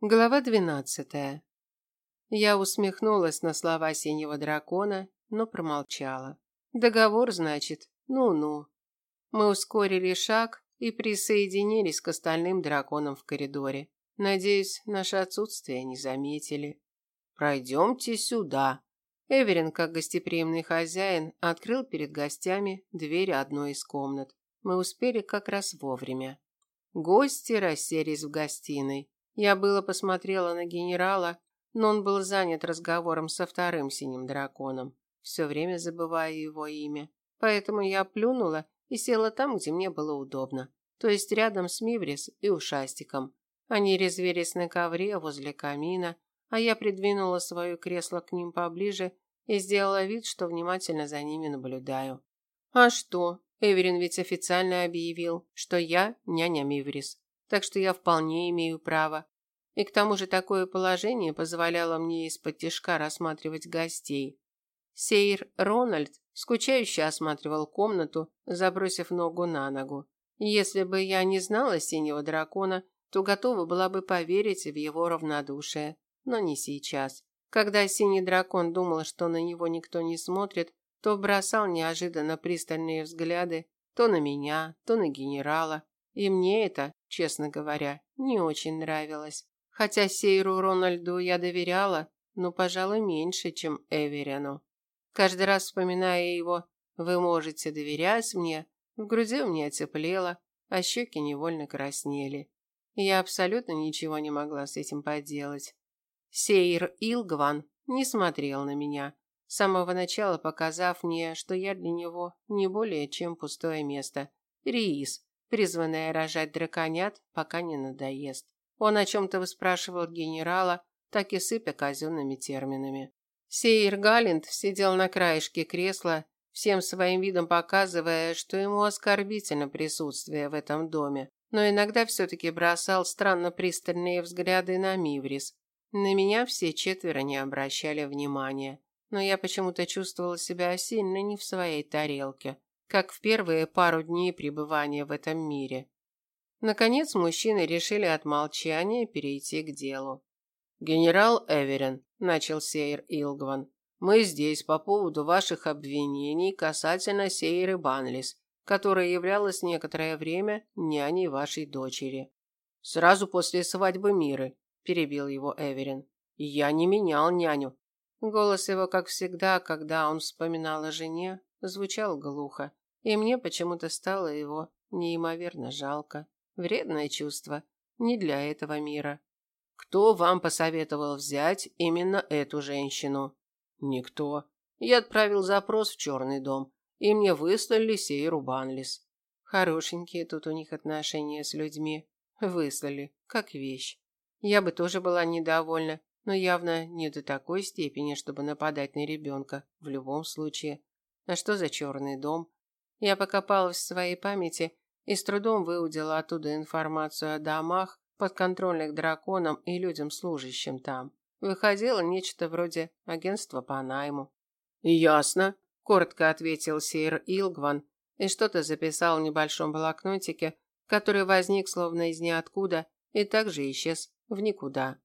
Глава двенадцатая. Я усмехнулась на слова синего дракона, но промолчала. Договор, значит? Ну-ну. Мы ускорили шаг и присоединились к остальным драконам в коридоре. Надеюсь, наше отсутствие не заметили. Пройдемте сюда. Эверин, как гостеприимный хозяин, открыл перед гостями дверь одной из комнат. Мы успели как раз вовремя. Гости расселись в гостиной. Я было посмотрела на генерала, но он был занят разговором со вторым синим драконом, все время забывая его имя. Поэтому я плюнула и села там, где мне было удобно, то есть рядом с Миврис и Ушастиком. Они резвились на ковре возле камина, а я придвинула свое кресло к ним поближе и сделала вид, что внимательно за ними наблюдаю. А что? Эверин ведь официально объявил, что я няня Миврис так что я вполне имею право. И к тому же такое положение позволяло мне из-под тишка рассматривать гостей. Сейр Рональд скучающе осматривал комнату, забросив ногу на ногу. Если бы я не знала синего дракона, то готова была бы поверить в его равнодушие, но не сейчас. Когда синий дракон думал, что на него никто не смотрит, то бросал неожиданно пристальные взгляды то на меня, то на генерала, и мне это, честно говоря, не очень нравилось. Хотя Сейру Рональду я доверяла, но, пожалуй, меньше, чем Эверину. Каждый раз вспоминая его, вы можете доверять мне, в груди у меня теплело, а щеки невольно краснели. Я абсолютно ничего не могла с этим поделать. Сейр Илгван не смотрел на меня, с самого начала показав мне, что я для него не более чем пустое место. Риис, призванная рожать драконят, пока не надоест. Он о чем-то выспрашивал генерала, так и сыпя казенными терминами. Сейер Галент сидел на краешке кресла, всем своим видом показывая, что ему оскорбительно присутствие в этом доме, но иногда все-таки бросал странно пристальные взгляды на Миврис. На меня все четверо не обращали внимания, но я почему-то чувствовала себя сильно не в своей тарелке как в первые пару дней пребывания в этом мире. Наконец мужчины решили от молчания перейти к делу. «Генерал Эверин», – начал Сейр Илгван, – «мы здесь по поводу ваших обвинений касательно Сейры Банлис, которая являлась некоторое время няней вашей дочери». «Сразу после свадьбы Миры», – перебил его Эверин. «Я не менял няню». Голос его, как всегда, когда он вспоминал о жене, звучал глухо, и мне почему-то стало его неимоверно жалко. Вредное чувство, не для этого мира. Кто вам посоветовал взять именно эту женщину? Никто. Я отправил запрос в черный дом, и мне выслали Сейру Банлис. Хорошенькие тут у них отношения с людьми. Выслали, как вещь. Я бы тоже была недовольна, но явно не до такой степени, чтобы нападать на ребенка в любом случае. А что за черный дом? Я покопалась в своей памяти и с трудом выудила оттуда информацию о домах, подконтрольных драконам и людям, служащим там. Выходило нечто вроде агентства по найму. «Ясно», – коротко ответил Сейр Илгван и что-то записал в небольшом блокнотике, который возник словно из ниоткуда и также исчез в никуда.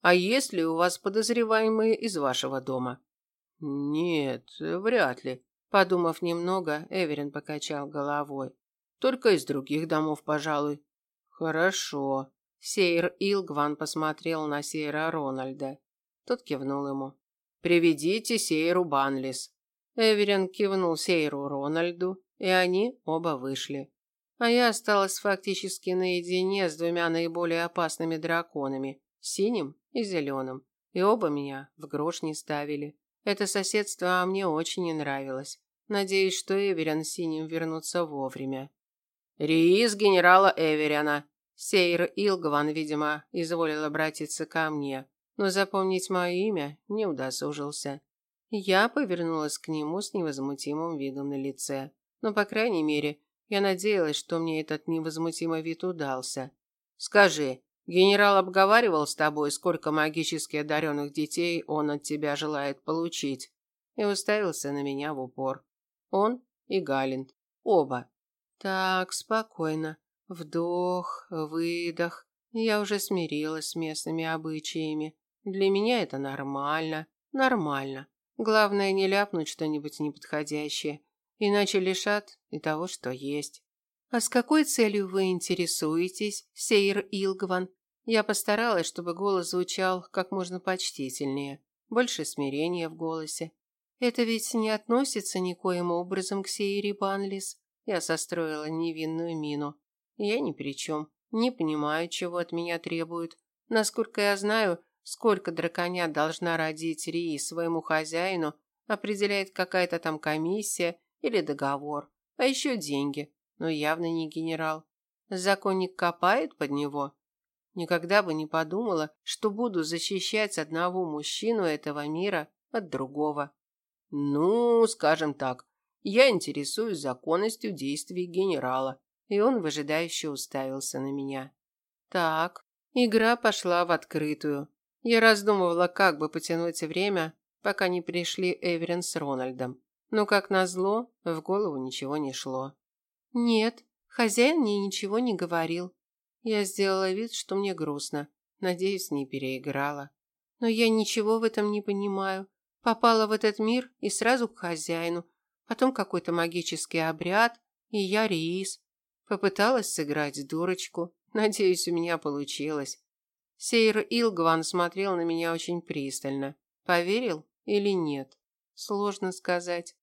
«А есть ли у вас подозреваемые из вашего дома?» «Нет, вряд ли», Подумав немного, Эверин покачал головой. Только из других домов, пожалуй. Хорошо. Сейр Илгван посмотрел на Сейра Рональда. Тот кивнул ему. Приведите Сейру Банлис. Эверин кивнул Сейру Рональду, и они оба вышли. А я осталась фактически наедине с двумя наиболее опасными драконами, синим и зеленым, и оба меня в грош не ставили. Это соседство мне очень не нравилось. Надеюсь, что Эверин с Синим вернутся вовремя. Риис генерала Эверина. Сейр Илгван, видимо, изволил обратиться ко мне, но запомнить мое имя не удосужился. Я повернулась к нему с невозмутимым видом на лице. Но, по крайней мере, я надеялась, что мне этот невозмутимый вид удался. «Скажи, Генерал обговаривал с тобой, сколько магически одаренных детей он от тебя желает получить, и уставился на меня в упор. Он и Галент. Оба. Так, спокойно. Вдох, выдох. Я уже смирилась с местными обычаями. Для меня это нормально, нормально. Главное не ляпнуть что-нибудь неподходящее, иначе лишат и того, что есть. А с какой целью вы интересуетесь, Сейр Илгван? Я постаралась, чтобы голос звучал как можно почтительнее, больше смирения в голосе. Это ведь не относится никоим образом к Сейре Банлис. Я состроила невинную мину. Я ни при чем. Не понимаю, чего от меня требуют. Насколько я знаю, сколько драконят должна родить Рии своему хозяину, определяет какая-то там комиссия или договор. А еще деньги. Но явно не генерал. Законник копает под него. Никогда бы не подумала, что буду защищать одного мужчину этого мира от другого. Ну, скажем так, я интересуюсь законностью действий генерала и он выжидающе уставился на меня. Так, игра пошла в открытую. Я раздумывала, как бы потянуть время, пока не пришли Эверин с Рональдом. Но, как назло, в голову ничего не шло. «Нет, хозяин мне ничего не говорил». Я сделала вид, что мне грустно. Надеюсь, не переиграла. Но я ничего в этом не понимаю. Попала в этот мир и сразу к хозяину. Потом какой-то магический обряд, и я Риис. Попыталась сыграть дурочку. Надеюсь, у меня получилось. Сейр Илгван смотрел на меня очень пристально. Поверил или нет? Сложно сказать.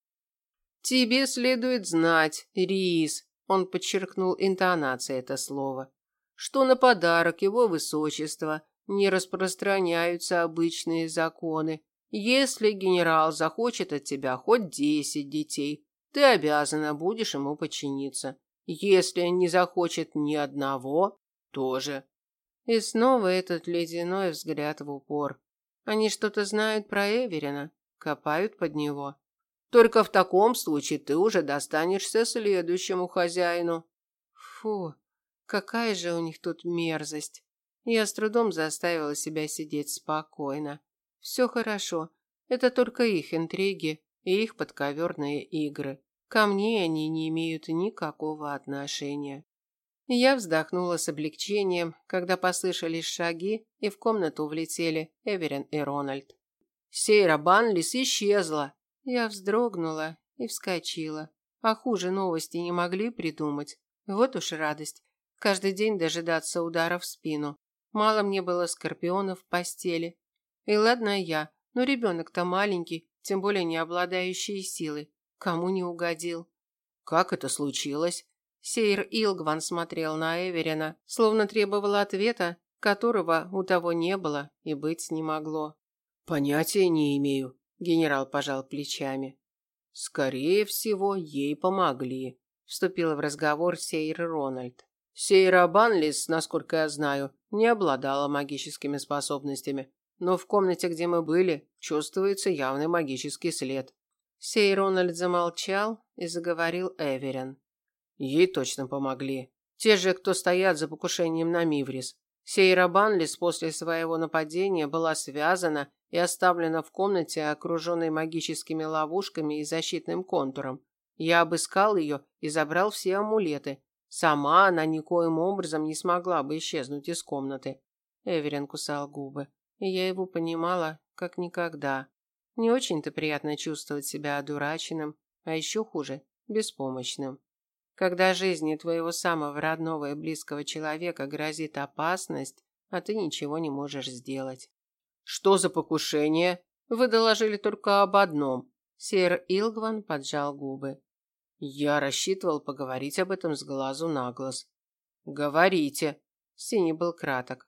Тебе следует знать, Рис, он подчеркнул интонацией это слово, что на подарок его высочества не распространяются обычные законы. Если генерал захочет от тебя хоть десять детей, ты обязана будешь ему подчиниться. Если не захочет ни одного, тоже. И снова этот ледяной взгляд в упор. Они что-то знают про Эверина, копают под него. Только в таком случае ты уже достанешься следующему хозяину. Фу, какая же у них тут мерзость. Я с трудом заставила себя сидеть спокойно. Все хорошо. Это только их интриги и их подковерные игры. Ко мне они не имеют никакого отношения. Я вздохнула с облегчением, когда послышались шаги, и в комнату влетели Эверин и Рональд. Сейра Банлис исчезла. Я вздрогнула и вскочила. А хуже новости не могли придумать. Вот уж радость. Каждый день дожидаться удара в спину. Мало мне было скорпионов в постели. И ладно я, но ребенок-то маленький, тем более не обладающий силой. Кому не угодил? Как это случилось? Сейр Илгван смотрел на Эверина, словно требовал ответа, которого у того не было и быть не могло. Понятия не имею, генерал пожал плечами. Скорее всего, ей помогли, вступил в разговор Сейр Рональд. Сейра Банлис, насколько я знаю, не обладала магическими способностями, но в комнате, где мы были, чувствуется явный магический след. Сей Рональд замолчал и заговорил Эверин. Ей точно помогли. Те же, кто стоят за покушением на Миврис. Сейра Банлис после своего нападения была связана и оставлена в комнате, окруженной магическими ловушками и защитным контуром. Я обыскал ее и забрал все амулеты. Сама она никоим образом не смогла бы исчезнуть из комнаты. Эверин кусал губы, и я его понимала как никогда. Не очень-то приятно чувствовать себя одураченным, а еще хуже беспомощным. Когда жизни твоего самого родного и близкого человека грозит опасность, а ты ничего не можешь сделать. Что за покушение? Вы доложили только об одном. Сэр Илгван поджал губы. Я рассчитывал поговорить об этом с глазу на глаз. Говорите. Синий был краток.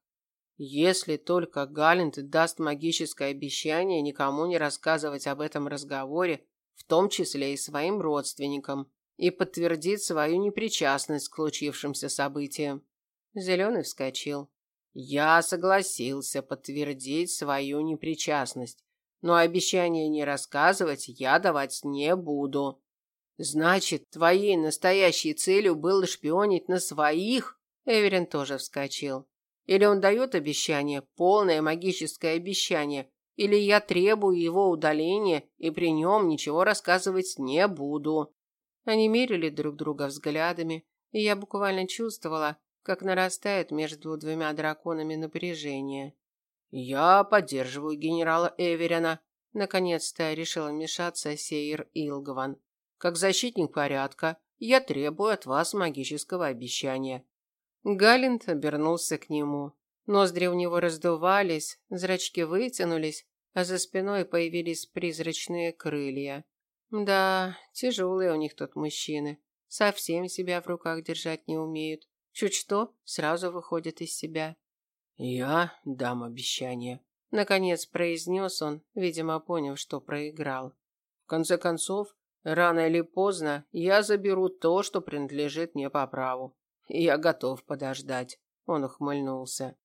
Если только Галент даст магическое обещание никому не рассказывать об этом разговоре, в том числе и своим родственникам, и подтвердит свою непричастность к случившимся событиям. Зеленый вскочил. Я согласился подтвердить свою непричастность, но обещание не рассказывать я давать не буду. Значит, твоей настоящей целью было шпионить на своих? Эверин тоже вскочил. Или он дает обещание, полное магическое обещание, или я требую его удаления и при нем ничего рассказывать не буду. Они мерили друг друга взглядами, и я буквально чувствовала, как нарастает между двумя драконами напряжение. «Я поддерживаю генерала Эверина», – наконец-то решил вмешаться Сейр Илгван. «Как защитник порядка, я требую от вас магического обещания». Галент обернулся к нему. Ноздри у него раздувались, зрачки вытянулись, а за спиной появились призрачные крылья. Да, тяжелые у них тут мужчины. Совсем себя в руках держать не умеют. Чуть что, сразу выходят из себя. «Я дам обещание», – наконец произнес он, видимо, поняв, что проиграл. «В конце концов, рано или поздно я заберу то, что принадлежит мне по праву. Я готов подождать», – он ухмыльнулся.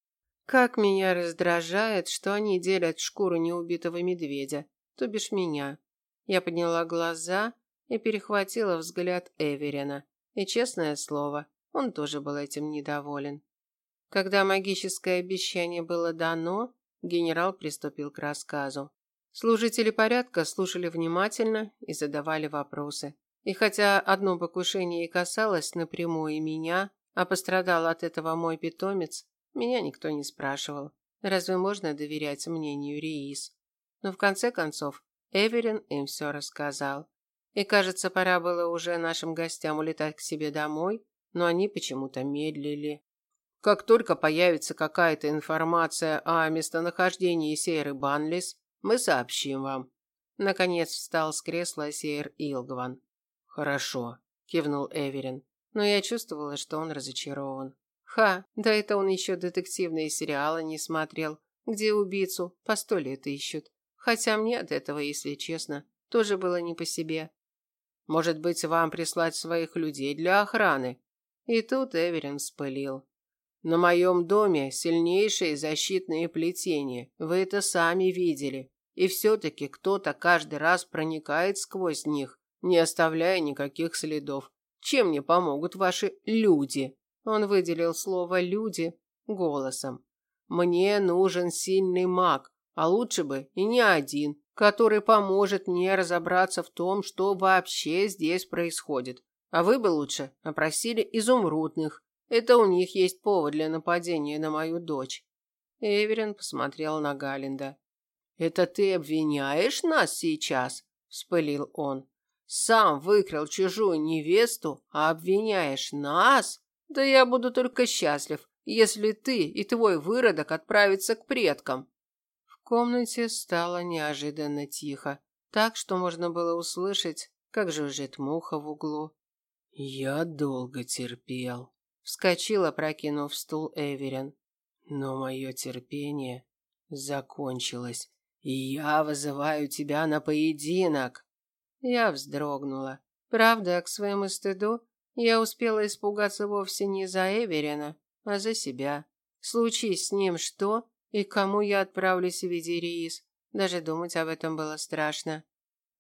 «Как меня раздражает, что они делят шкуру неубитого медведя, то бишь меня». Я подняла глаза и перехватила взгляд Эверина. И, честное слово, он тоже был этим недоволен. Когда магическое обещание было дано, генерал приступил к рассказу. Служители порядка слушали внимательно и задавали вопросы. И хотя одно покушение и касалось напрямую меня, а пострадал от этого мой питомец, меня никто не спрашивал. Разве можно доверять мнению Риис? Но в конце концов, Эверин им все рассказал. И, кажется, пора было уже нашим гостям улетать к себе домой, но они почему-то медлили. Как только появится какая-то информация о местонахождении Сейры Банлис, мы сообщим вам. Наконец встал с кресла Сейр Илгван. Хорошо, кивнул Эверин, но я чувствовала, что он разочарован. Ха, да это он еще детективные сериалы не смотрел, где убийцу по сто лет ищут. Хотя мне от этого, если честно, тоже было не по себе. Может быть, вам прислать своих людей для охраны? И тут Эверин вспылил. На моем доме сильнейшие защитные плетения. Вы это сами видели. И все-таки кто-то каждый раз проникает сквозь них, не оставляя никаких следов. Чем мне помогут ваши люди? Он выделил слово люди голосом. Мне нужен сильный маг, а лучше бы и не один, который поможет мне разобраться в том, что вообще здесь происходит. А вы бы лучше опросили изумрудных, это у них есть повод для нападения на мою дочь. Эверин посмотрел на Галинда. Это ты обвиняешь нас сейчас? вспылил он. Сам выкрал чужую невесту, а обвиняешь нас? Да я буду только счастлив, если ты и твой выродок отправятся к предкам. В комнате стало неожиданно тихо, так что можно было услышать, как жужжит муха в углу. Я долго терпел, Вскочила, прокинув стул Эверин. Но мое терпение закончилось, и я вызываю тебя на поединок. Я вздрогнула. Правда, к своему стыду, я успела испугаться вовсе не за Эверина, а за себя. Случись с ним что, и кому я отправлюсь в виде Риис. Даже думать об этом было страшно.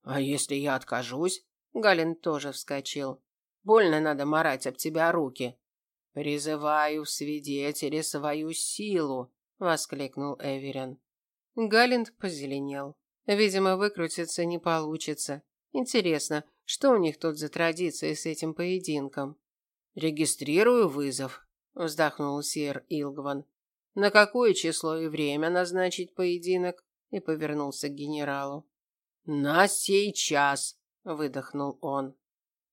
А если я откажусь? Галин тоже вскочил. Больно надо марать об тебя руки. «Призываю в свидетели свою силу!» – воскликнул Эверин. Галент позеленел. Видимо, выкрутиться не получится. Интересно, что у них тут за традиции с этим поединком? «Регистрирую вызов», – вздохнул сир Илгван. «На какое число и время назначить поединок?» и повернулся к генералу. «На сейчас!» – выдохнул он.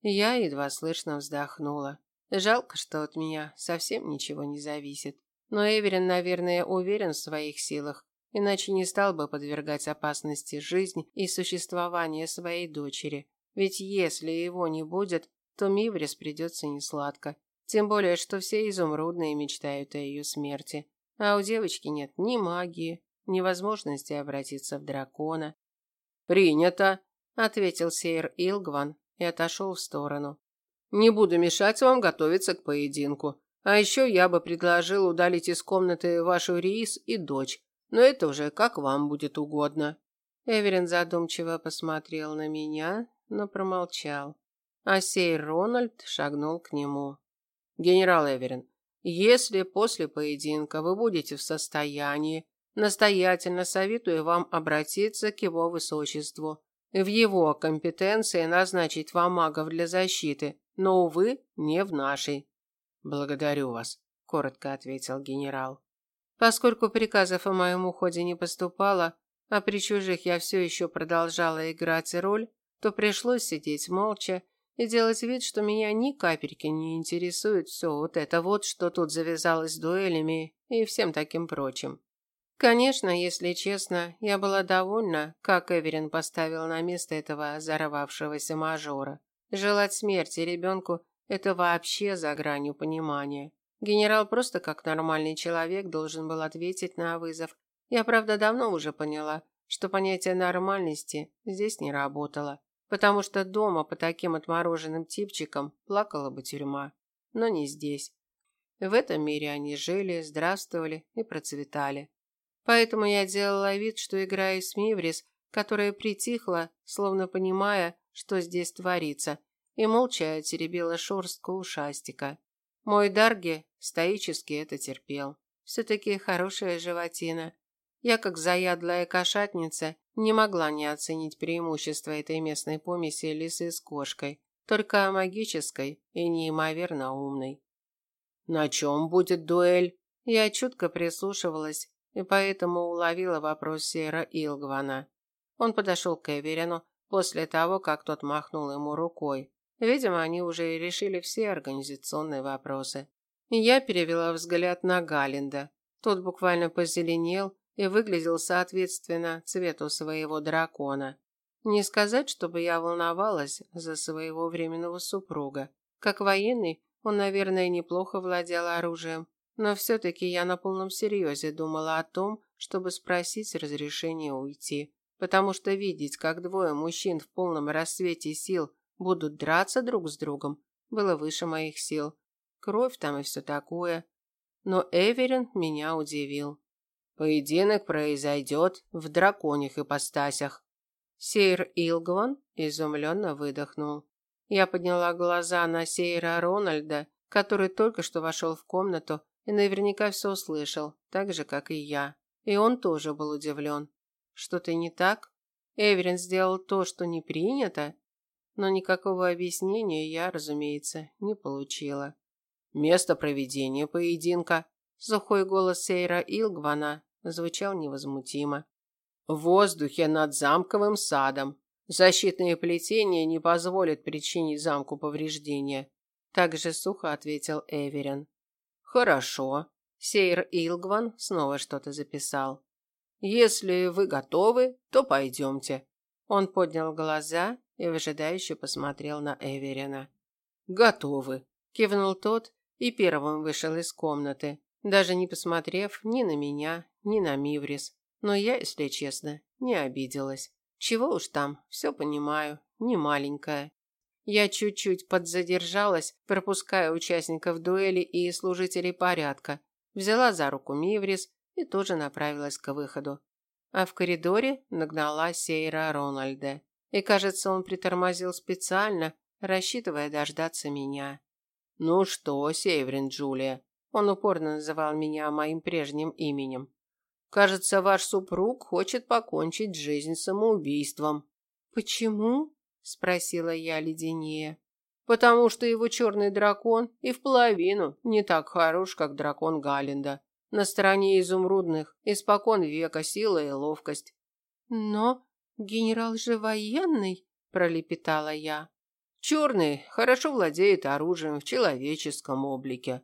Я едва слышно вздохнула. Жалко, что от меня совсем ничего не зависит. Но Эверин, наверное, уверен в своих силах, иначе не стал бы подвергать опасности жизнь и существование своей дочери. Ведь если его не будет, то Миврис придется несладко. Тем более, что все изумрудные мечтают о ее смерти. А у девочки нет ни магии, ни возможности обратиться в дракона. «Принято», – ответил Сейр Илгван и отошел в сторону. Не буду мешать вам готовиться к поединку. А еще я бы предложил удалить из комнаты вашу Риис и дочь. Но это уже как вам будет угодно. Эверин задумчиво посмотрел на меня, но промолчал. А сей Рональд шагнул к нему. Генерал Эверин, если после поединка вы будете в состоянии, настоятельно советую вам обратиться к его высочеству. В его компетенции назначить вам магов для защиты, но, увы, не в нашей. Благодарю вас. коротко ответил генерал. Поскольку приказов о моем уходе не поступало, а при чужих я все еще продолжала играть роль, то пришлось сидеть молча и делать вид, что меня ни капельки не интересует все вот это вот, что тут завязалось дуэлями и всем таким прочим. Конечно, если честно, я была довольна, как Эверин поставил на место этого взорвавшегося мажора. Желать смерти ребенку – это вообще за гранью понимания. Генерал просто как нормальный человек должен был ответить на вызов. Я, правда, давно уже поняла, что понятие нормальности здесь не работало, потому что дома по таким отмороженным типчикам плакала бы тюрьма. Но не здесь. В этом мире они жили, здравствовали и процветали. Поэтому я делала вид, что играю с Миврис, которая притихла, словно понимая, что здесь творится, и молча теребила шорстку ушастика. Мой Дарги стоически это терпел. Все-таки хорошая животина. Я, как заядлая кошатница, не могла не оценить преимущества этой местной помеси лисы с кошкой, только магической и неимоверно умной. «На чем будет дуэль?» Я чутко прислушивалась и поэтому уловила вопрос Сера Илгвана. Он подошел к Эверину после того, как тот махнул ему рукой. Видимо, они уже решили все организационные вопросы. Я перевела взгляд на Галинда. Тот буквально позеленел и выглядел соответственно цвету своего дракона. Не сказать, чтобы я волновалась за своего временного супруга. Как военный, он, наверное, неплохо владел оружием, но все-таки я на полном серьезе думала о том, чтобы спросить разрешения уйти. Потому что видеть, как двое мужчин в полном рассвете сил будут драться друг с другом, было выше моих сил. Кровь там и все такое. Но Эверин меня удивил. Поединок произойдет в драконьих ипостасях. Сейр Илгван изумленно выдохнул. Я подняла глаза на Сейра Рональда, который только что вошел в комнату и наверняка все услышал, так же, как и я. И он тоже был удивлен. Что-то не так? Эверин сделал то, что не принято? Но никакого объяснения я, разумеется, не получила. Место проведения поединка. Сухой голос Сейра Илгвана звучал невозмутимо. В воздухе над замковым садом. Защитные плетения не позволят причинить замку повреждения. Так же сухо ответил Эверин. Хорошо. Сейр Илгван снова что-то записал. Если вы готовы, то пойдемте. Он поднял глаза и выжидающе посмотрел на Эверина. Готовы, кивнул тот и первым вышел из комнаты, даже не посмотрев ни на меня, ни на Миврис. Но я, если честно, не обиделась. Чего уж там, все понимаю, не маленькая. Я чуть-чуть подзадержалась, пропуская участников дуэли и служителей порядка. Взяла за руку Миврис и тоже направилась к выходу. А в коридоре нагнала Сейра Рональда. И, кажется, он притормозил специально, рассчитывая дождаться меня. «Ну что, Северин Джулия?» Он упорно называл меня моим прежним именем. «Кажется, ваш супруг хочет покончить жизнь самоубийством». «Почему?» спросила я леденее. Потому что его черный дракон и в половину не так хорош, как дракон Галинда. На стороне изумрудных испокон века сила и ловкость. Но генерал же военный, пролепетала я. Черный хорошо владеет оружием в человеческом облике.